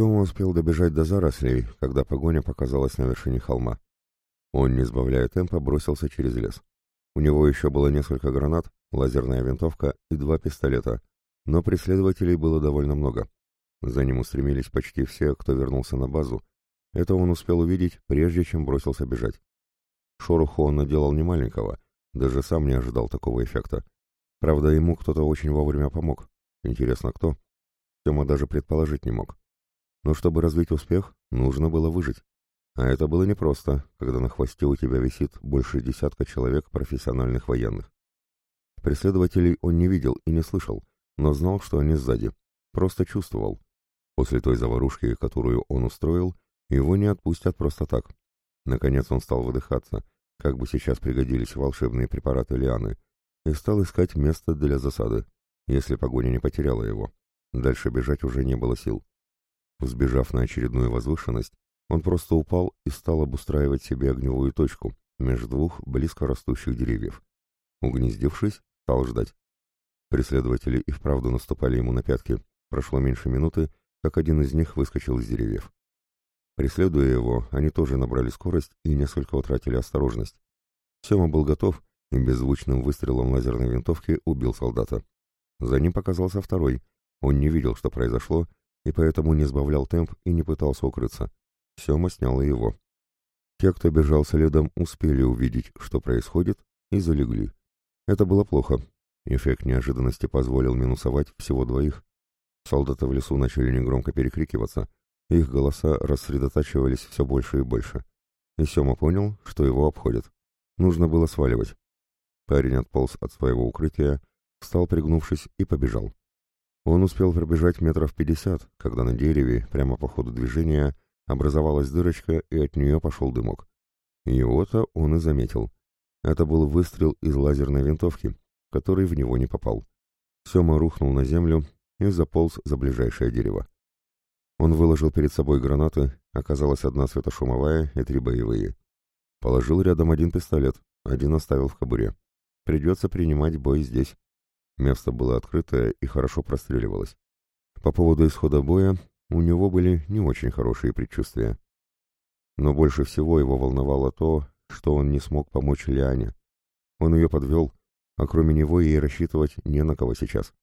Сема успел добежать до зарослей, когда погоня показалась на вершине холма. Он, не сбавляя темпа, бросился через лес. У него еще было несколько гранат, лазерная винтовка и два пистолета, но преследователей было довольно много. За ним устремились почти все, кто вернулся на базу. Это он успел увидеть, прежде чем бросился бежать. Шороху он наделал немаленького, даже сам не ожидал такого эффекта. Правда, ему кто-то очень вовремя помог. Интересно, кто? Тёма даже предположить не мог. Но чтобы развить успех, нужно было выжить. А это было непросто, когда на хвосте у тебя висит больше десятка человек профессиональных военных. Преследователей он не видел и не слышал, но знал, что они сзади. Просто чувствовал. После той заварушки, которую он устроил, его не отпустят просто так. Наконец он стал выдыхаться, как бы сейчас пригодились волшебные препараты Лианы, и стал искать место для засады, если погоня не потеряла его. Дальше бежать уже не было сил. Взбежав на очередную возвышенность, он просто упал и стал обустраивать себе огневую точку между двух близко растущих деревьев. Угнездившись, стал ждать. Преследователи и вправду наступали ему на пятки. Прошло меньше минуты, как один из них выскочил из деревьев. Преследуя его, они тоже набрали скорость и несколько утратили осторожность. Сема был готов и беззвучным выстрелом лазерной винтовки убил солдата. За ним показался второй. Он не видел, что произошло, и поэтому не сбавлял темп и не пытался укрыться. Сема снял его. Те, кто бежал следом, успели увидеть, что происходит, и залегли. Это было плохо. Эффект неожиданности позволил минусовать всего двоих. Солдаты в лесу начали негромко перекрикиваться. Их голоса рассредотачивались все больше и больше. И Сема понял, что его обходят. Нужно было сваливать. Парень отполз от своего укрытия, встал пригнувшись и побежал. Он успел пробежать метров пятьдесят, когда на дереве, прямо по ходу движения, образовалась дырочка, и от нее пошел дымок. Его-то он и заметил. Это был выстрел из лазерной винтовки, который в него не попал. Сема рухнул на землю и заполз за ближайшее дерево. Он выложил перед собой гранаты, оказалась одна светошумовая и три боевые. Положил рядом один пистолет, один оставил в кобуре. Придется принимать бой здесь. Место было открытое и хорошо простреливалось. По поводу исхода боя у него были не очень хорошие предчувствия. Но больше всего его волновало то, что он не смог помочь Лиане. Он ее подвел, а кроме него ей рассчитывать не на кого сейчас.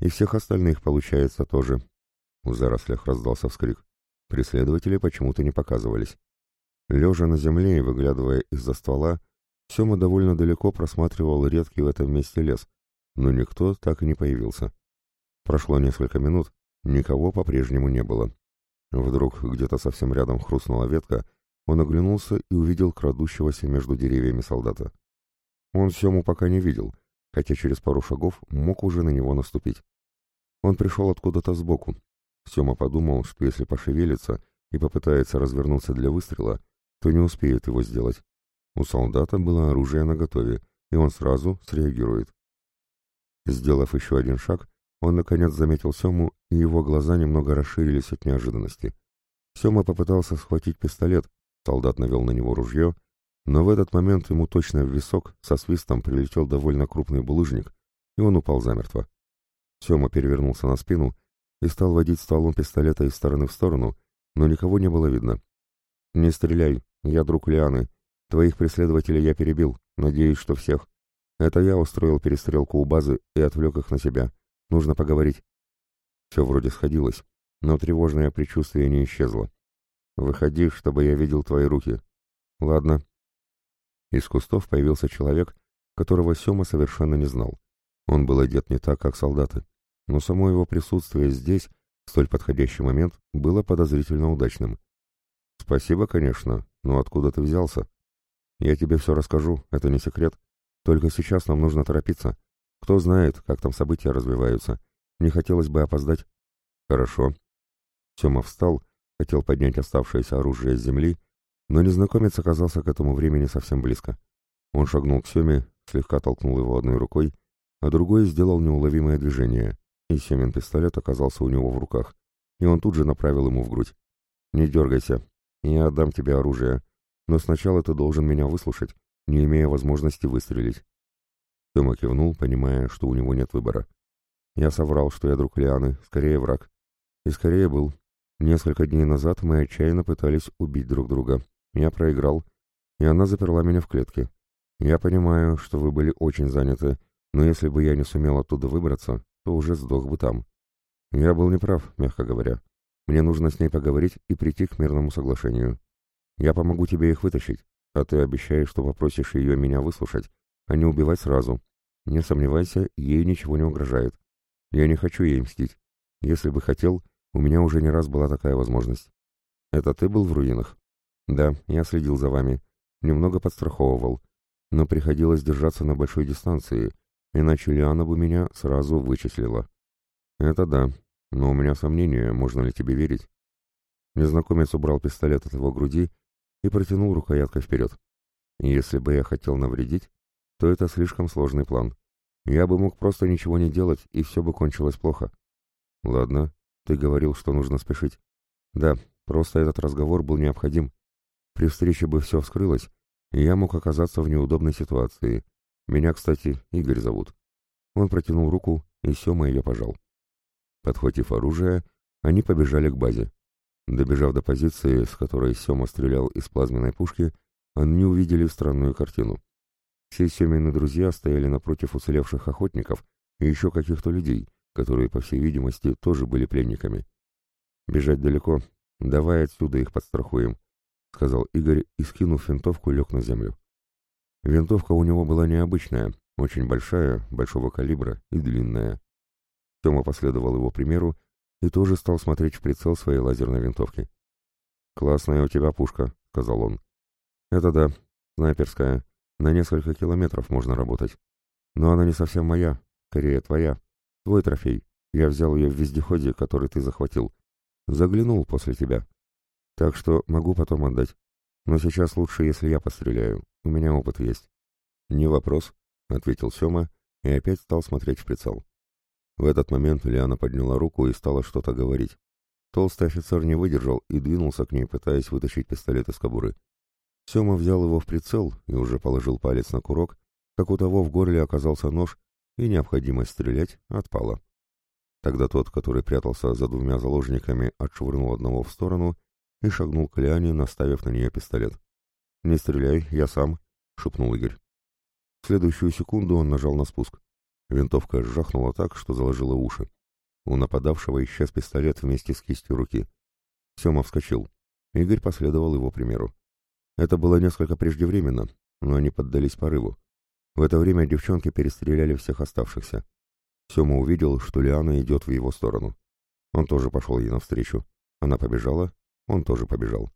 И всех остальных, получается, тоже. В зарослях раздался вскрик. Преследователи почему-то не показывались. Лежа на земле и выглядывая из-за ствола, Сема довольно далеко просматривал редкий в этом месте лес, но никто так и не появился. Прошло несколько минут, никого по-прежнему не было. Вдруг где-то совсем рядом хрустнула ветка, он оглянулся и увидел крадущегося между деревьями солдата. Он Сему пока не видел, хотя через пару шагов мог уже на него наступить. Он пришел откуда-то сбоку. Сема подумал, что если пошевелится и попытается развернуться для выстрела, то не успеет его сделать. У солдата было оружие наготове, и он сразу среагирует. Сделав еще один шаг, он наконец заметил Сему, и его глаза немного расширились от неожиданности. Сема попытался схватить пистолет, солдат навел на него ружье, но в этот момент ему точно в висок со свистом прилетел довольно крупный булыжник, и он упал замертво. Сема перевернулся на спину и стал водить стволом пистолета из стороны в сторону, но никого не было видно. «Не стреляй, я друг Лианы. Твоих преследователей я перебил, надеюсь, что всех. Это я устроил перестрелку у базы и отвлек их на себя. Нужно поговорить. Все вроде сходилось, но тревожное предчувствие не исчезло. Выходи, чтобы я видел твои руки. Ладно. Из кустов появился человек, которого Сема совершенно не знал. Он был одет не так, как солдаты, но само его присутствие здесь, в столь подходящий момент, было подозрительно удачным. «Спасибо, конечно, но откуда ты взялся?» «Я тебе все расскажу, это не секрет. Только сейчас нам нужно торопиться. Кто знает, как там события развиваются. Не хотелось бы опоздать. Хорошо. Сема встал, хотел поднять оставшееся оружие с земли, но незнакомец оказался к этому времени совсем близко. Он шагнул к Семе, слегка толкнул его одной рукой, а другой сделал неуловимое движение, и Семен пистолет оказался у него в руках, и он тут же направил ему в грудь. «Не дергайся, я отдам тебе оружие, но сначала ты должен меня выслушать, не имея возможности выстрелить. Тёма кивнул, понимая, что у него нет выбора. Я соврал, что я друг Лианы, скорее враг. И скорее был. Несколько дней назад мы отчаянно пытались убить друг друга. Я проиграл, и она заперла меня в клетке. Я понимаю, что вы были очень заняты, но если бы я не сумел оттуда выбраться, то уже сдох бы там. Я был неправ, мягко говоря. Мне нужно с ней поговорить и прийти к мирному соглашению. Я помогу тебе их вытащить, а ты обещаешь, что попросишь ее меня выслушать, а не убивать сразу. Не сомневайся, ей ничего не угрожает. Я не хочу ей мстить. Если бы хотел, у меня уже не раз была такая возможность. Это ты был в руинах? Да, я следил за вами. Немного подстраховывал. Но приходилось держаться на большой дистанции, иначе Лиана бы меня сразу вычислила. Это да, но у меня сомнения, можно ли тебе верить. Незнакомец убрал пистолет от его груди и протянул рукояткой вперед. Если бы я хотел навредить, то это слишком сложный план. Я бы мог просто ничего не делать, и все бы кончилось плохо. Ладно, ты говорил, что нужно спешить. Да, просто этот разговор был необходим. При встрече бы все вскрылось, и я мог оказаться в неудобной ситуации. Меня, кстати, Игорь зовут. Он протянул руку, и Сема ее пожал. Подхватив оружие, они побежали к базе. Добежав до позиции, с которой Сема стрелял из плазменной пушки, они увидели странную картину. Все Семины друзья стояли напротив уцелевших охотников и еще каких-то людей, которые, по всей видимости, тоже были пленниками. «Бежать далеко. Давай отсюда их подстрахуем», — сказал Игорь и, скинув винтовку, лег на землю. Винтовка у него была необычная, очень большая, большого калибра и длинная. Тёма последовал его примеру и тоже стал смотреть в прицел своей лазерной винтовки. «Классная у тебя пушка», — сказал он. «Это да, снайперская. На несколько километров можно работать. Но она не совсем моя, скорее твоя. Твой трофей. Я взял ее в вездеходе, который ты захватил. Заглянул после тебя. Так что могу потом отдать. Но сейчас лучше, если я постреляю. У меня опыт есть». «Не вопрос», — ответил Сёма и опять стал смотреть в прицел. В этот момент Лиана подняла руку и стала что-то говорить. Толстый офицер не выдержал и двинулся к ней, пытаясь вытащить пистолет из кобуры. Сема взял его в прицел и уже положил палец на курок, как у того в горле оказался нож, и необходимость стрелять отпала. Тогда тот, который прятался за двумя заложниками, отшвырнул одного в сторону и шагнул к Лиане, наставив на нее пистолет. «Не стреляй, я сам», — шепнул Игорь. В следующую секунду он нажал на спуск. Винтовка жахнула так, что заложила уши. У нападавшего исчез пистолет вместе с кистью руки. Сема вскочил. Игорь последовал его примеру. Это было несколько преждевременно, но они поддались порыву. В это время девчонки перестреляли всех оставшихся. Сема увидел, что Лиана идет в его сторону. Он тоже пошел ей навстречу. Она побежала, он тоже побежал.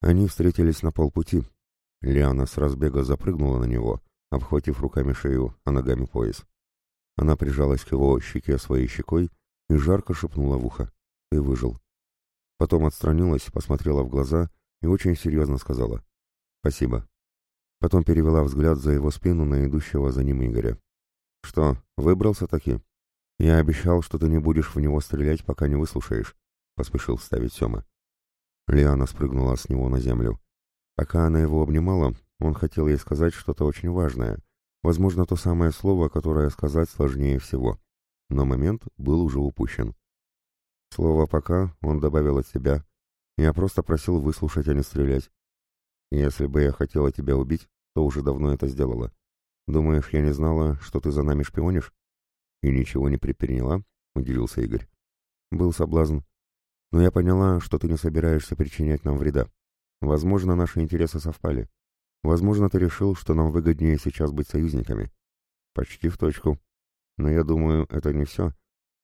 Они встретились на полпути. Лиана с разбега запрыгнула на него, обхватив руками шею, а ногами пояс. Она прижалась к его щеке своей щекой и жарко шепнула в ухо. «Ты выжил». Потом отстранилась, посмотрела в глаза и очень серьезно сказала. «Спасибо». Потом перевела взгляд за его спину на идущего за ним Игоря. «Что, выбрался таки? Я обещал, что ты не будешь в него стрелять, пока не выслушаешь», — поспешил вставить Сема. Лиана спрыгнула с него на землю. Пока она его обнимала, он хотел ей сказать что-то очень важное, Возможно, то самое слово, которое сказать сложнее всего. Но момент был уже упущен. Слово «пока» он добавил от себя. Я просто просил выслушать, а не стрелять. Если бы я хотела тебя убить, то уже давно это сделала. Думаешь, я не знала, что ты за нами шпионишь? И ничего не предприняла? Удивился Игорь. Был соблазн. Но я поняла, что ты не собираешься причинять нам вреда. Возможно, наши интересы совпали. Возможно, ты решил, что нам выгоднее сейчас быть союзниками. Почти в точку. Но я думаю, это не все,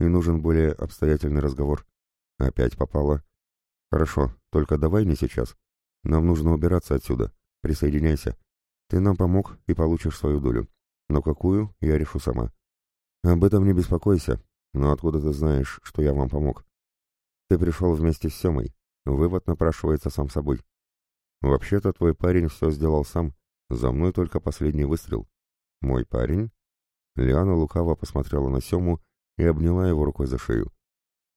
и нужен более обстоятельный разговор. Опять попало. Хорошо, только давай не сейчас. Нам нужно убираться отсюда. Присоединяйся. Ты нам помог и получишь свою долю. Но какую, я решу сама. Об этом не беспокойся. Но откуда ты знаешь, что я вам помог? Ты пришел вместе с Семой. Вывод напрашивается сам собой. «Вообще-то твой парень все сделал сам. За мной только последний выстрел». «Мой парень?» Лиана лукаво посмотрела на Сему и обняла его рукой за шею.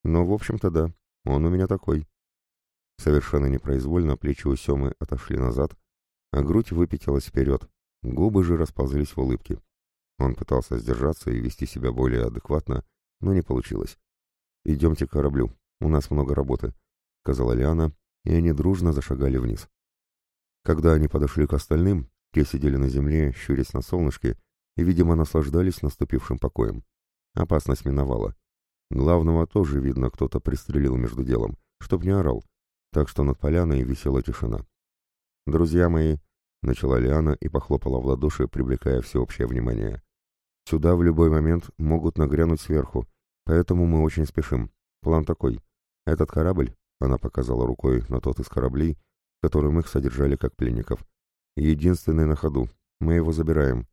«Ну, в общем-то, да. Он у меня такой». Совершенно непроизвольно плечи у Семы отошли назад, а грудь выпятилась вперед. Губы же расползлись в улыбке. Он пытался сдержаться и вести себя более адекватно, но не получилось. «Идемте к кораблю. У нас много работы. сказала Лиана, и они дружно зашагали вниз. Когда они подошли к остальным, те сидели на земле, щурясь на солнышке, и, видимо, наслаждались наступившим покоем. Опасность миновала. Главного тоже, видно, кто-то пристрелил между делом, чтоб не орал, так что над поляной висела тишина. «Друзья мои», — начала Лиана и похлопала в ладоши, привлекая всеобщее внимание. «Сюда в любой момент могут нагрянуть сверху, поэтому мы очень спешим. План такой. Этот корабль, — она показала рукой на тот из кораблей, которым их содержали как пленников, — единственный на ходу. Мы его забираем.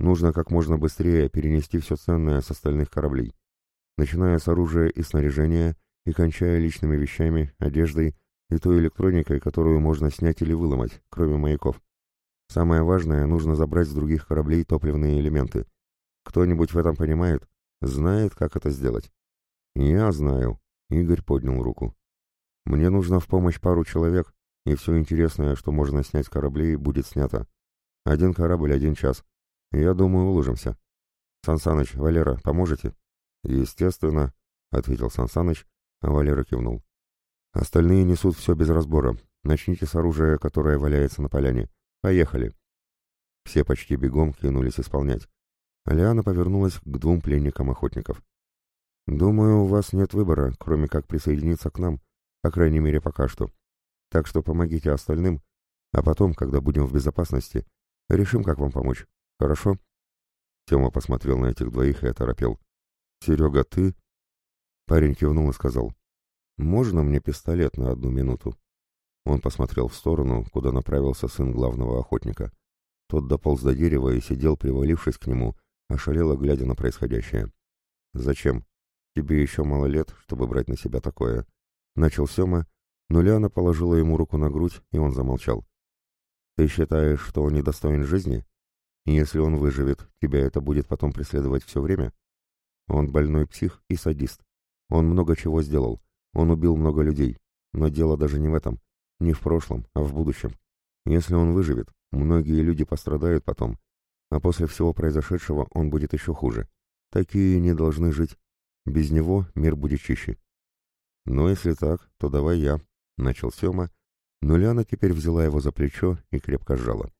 Нужно как можно быстрее перенести все ценное с остальных кораблей, начиная с оружия и снаряжения и кончая личными вещами, одеждой и той электроникой, которую можно снять или выломать, кроме маяков. Самое важное, нужно забрать с других кораблей топливные элементы. Кто-нибудь в этом понимает? Знает, как это сделать? Я знаю. Игорь поднял руку. Мне нужно в помощь пару человек, и все интересное, что можно снять с кораблей, будет снято. Один корабль, один час. Я думаю, уложимся. Сансаныч, Валера, поможете? Естественно, ответил Сансаныч, а Валера кивнул. Остальные несут все без разбора. Начните с оружия, которое валяется на поляне. Поехали. Все почти бегом кинулись исполнять. Алиана повернулась к двум пленникам охотников. «Думаю, у вас нет выбора, кроме как присоединиться к нам, по крайней мере, пока что. Так что помогите остальным, а потом, когда будем в безопасности, решим, как вам помочь. Хорошо?» Тёма посмотрел на этих двоих и оторопел. «Серега, ты...» Парень кивнул и сказал. «Можно мне пистолет на одну минуту?» Он посмотрел в сторону, куда направился сын главного охотника. Тот дополз до дерева и сидел, привалившись к нему, ошалело глядя на происходящее. «Зачем? Тебе еще мало лет, чтобы брать на себя такое». Начал Сема, но Лиана положила ему руку на грудь, и он замолчал. «Ты считаешь, что он недостоин жизни? И если он выживет, тебя это будет потом преследовать все время? Он больной псих и садист. Он много чего сделал, он убил много людей, но дело даже не в этом, не в прошлом, а в будущем. Если он выживет, многие люди пострадают потом, а после всего произошедшего он будет еще хуже. Такие не должны жить. Без него мир будет чище. «Ну, если так, то давай я», — начал Сема, но Ляна теперь взяла его за плечо и крепко сжала.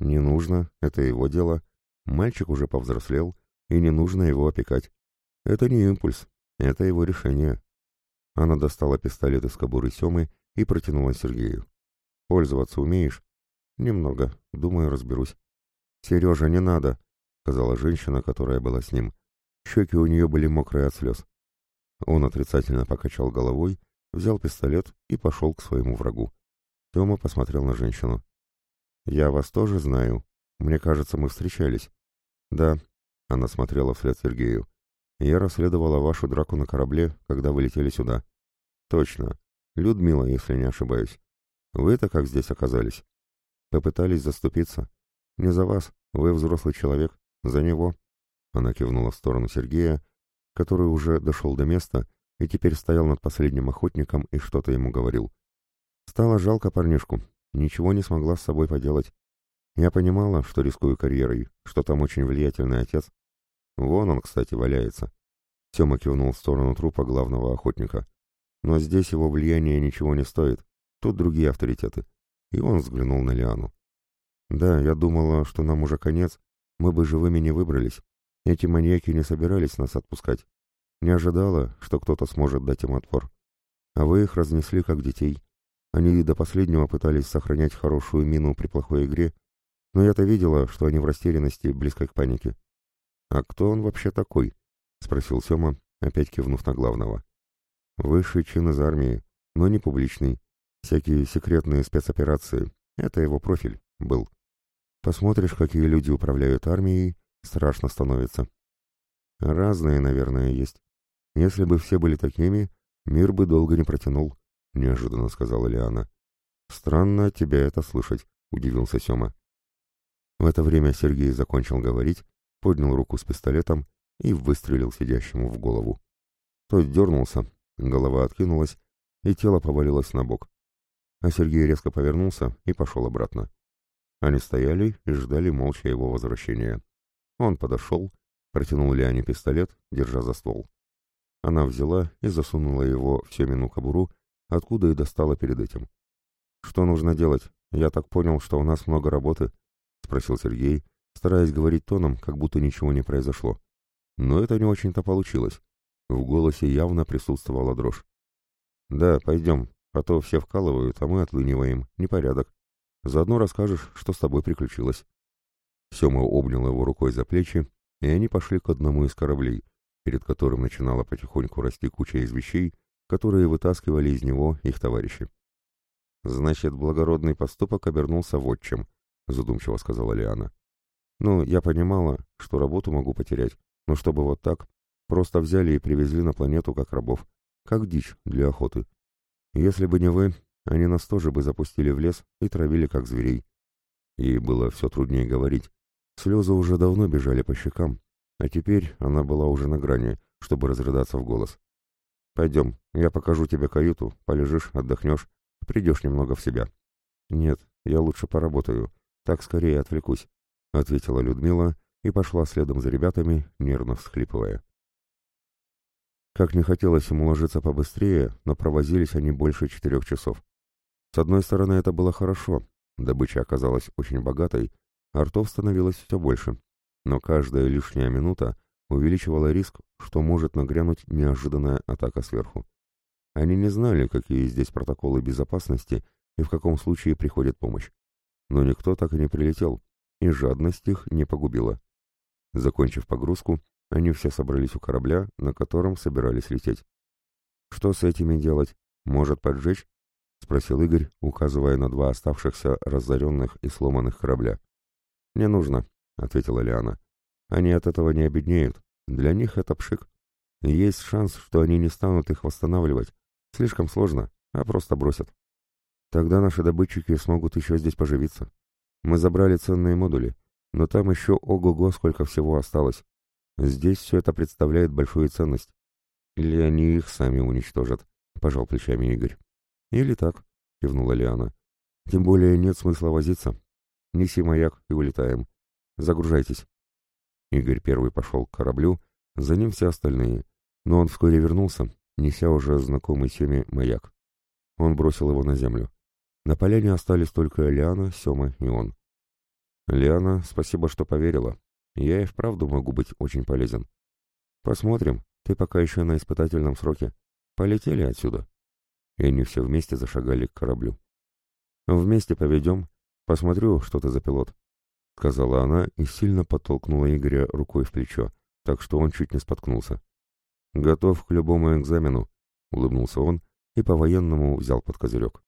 «Не нужно, это его дело. Мальчик уже повзрослел, и не нужно его опекать. Это не импульс, это его решение. Она достала пистолет из кобуры Семы и протянула Сергею. «Пользоваться умеешь?» «Немного. Думаю, разберусь». «Сережа, не надо», — сказала женщина, которая была с ним. Щеки у нее были мокрые от слез. Он отрицательно покачал головой, взял пистолет и пошел к своему врагу. Тёма посмотрел на женщину. «Я вас тоже знаю. Мне кажется, мы встречались». «Да», — она смотрела вслед Сергею. Я расследовала вашу драку на корабле, когда вы летели сюда. Точно. Людмила, если не ошибаюсь. Вы-то как здесь оказались? Попытались заступиться. Не за вас, вы взрослый человек. За него. Она кивнула в сторону Сергея, который уже дошел до места и теперь стоял над последним охотником и что-то ему говорил. Стало жалко парнишку. Ничего не смогла с собой поделать. Я понимала, что рискую карьерой, что там очень влиятельный отец, Вон он, кстати, валяется. Сема кивнул в сторону трупа главного охотника. Но здесь его влияние ничего не стоит. Тут другие авторитеты. И он взглянул на Лиану. Да, я думала, что нам уже конец. Мы бы живыми не выбрались. Эти маньяки не собирались нас отпускать. Не ожидала, что кто-то сможет дать им отпор. А вы их разнесли как детей. Они до последнего пытались сохранять хорошую мину при плохой игре, но я-то видела, что они в растерянности, близко к панике. «А кто он вообще такой?» — спросил Сема, опять кивнув на главного. «Высший чин из армии, но не публичный. Всякие секретные спецоперации. Это его профиль был. Посмотришь, какие люди управляют армией, страшно становится. Разные, наверное, есть. Если бы все были такими, мир бы долго не протянул», — неожиданно сказала Лиана. «Странно тебя это слышать», — удивился Сема. В это время Сергей закончил говорить поднял руку с пистолетом и выстрелил сидящему в голову. Тот дернулся, голова откинулась, и тело повалилось на бок. А Сергей резко повернулся и пошел обратно. Они стояли и ждали молча его возвращения. Он подошел, протянул Лиане пистолет, держа за ствол. Она взяла и засунула его в Семину кобуру откуда и достала перед этим. «Что нужно делать? Я так понял, что у нас много работы», — спросил Сергей, стараясь говорить тоном, как будто ничего не произошло. Но это не очень-то получилось. В голосе явно присутствовала дрожь. «Да, пойдем, а то все вкалывают, а мы отлыниваем. Непорядок. Заодно расскажешь, что с тобой приключилось». Сема обнял его рукой за плечи, и они пошли к одному из кораблей, перед которым начинала потихоньку расти куча из вещей, которые вытаскивали из него их товарищи. «Значит, благородный поступок обернулся в отчим», — задумчиво сказала Лиана. «Ну, я понимала, что работу могу потерять, но чтобы вот так, просто взяли и привезли на планету как рабов, как дичь для охоты. Если бы не вы, они нас тоже бы запустили в лес и травили как зверей». Ей было все труднее говорить. Слезы уже давно бежали по щекам, а теперь она была уже на грани, чтобы разрыдаться в голос. «Пойдем, я покажу тебе каюту, полежишь, отдохнешь, придешь немного в себя». «Нет, я лучше поработаю, так скорее отвлекусь», — ответила Людмила и пошла следом за ребятами, нервно всхлипывая. Как не хотелось ему ложиться побыстрее, но провозились они больше четырех часов. С одной стороны, это было хорошо, добыча оказалась очень богатой, а ртов становилось все больше, но каждая лишняя минута увеличивала риск, что может нагрянуть неожиданная атака сверху. Они не знали, какие здесь протоколы безопасности и в каком случае приходит помощь. Но никто так и не прилетел, и жадность их не погубила. Закончив погрузку, они все собрались у корабля, на котором собирались лететь. «Что с этими делать? Может, поджечь?» — спросил Игорь, указывая на два оставшихся разоренных и сломанных корабля. «Не нужно», — ответила Лиана. «Они от этого не обеднеют. Для них это пшик. Есть шанс, что они не станут их восстанавливать. Слишком сложно, а просто бросят. Тогда наши добытчики смогут еще здесь поживиться. Мы забрали ценные модули, но там еще ого-го сколько всего осталось. Здесь все это представляет большую ценность. Или они их сами уничтожат, пожал плечами Игорь. Или так, кивнула Лиана. Тем более нет смысла возиться. Неси маяк и улетаем. Загружайтесь. Игорь первый пошел к кораблю, за ним все остальные, но он вскоре вернулся, неся уже знакомый Семе маяк. Он бросил его на землю. На поляне остались только Лиана, Сема и он. «Лиана, спасибо, что поверила. Я и вправду могу быть очень полезен. Посмотрим, ты пока еще на испытательном сроке. Полетели отсюда». И они все вместе зашагали к кораблю. «Вместе поведем. Посмотрю, что ты за пилот», — сказала она и сильно подтолкнула Игоря рукой в плечо, так что он чуть не споткнулся. «Готов к любому экзамену», — улыбнулся он и по-военному взял под козырек.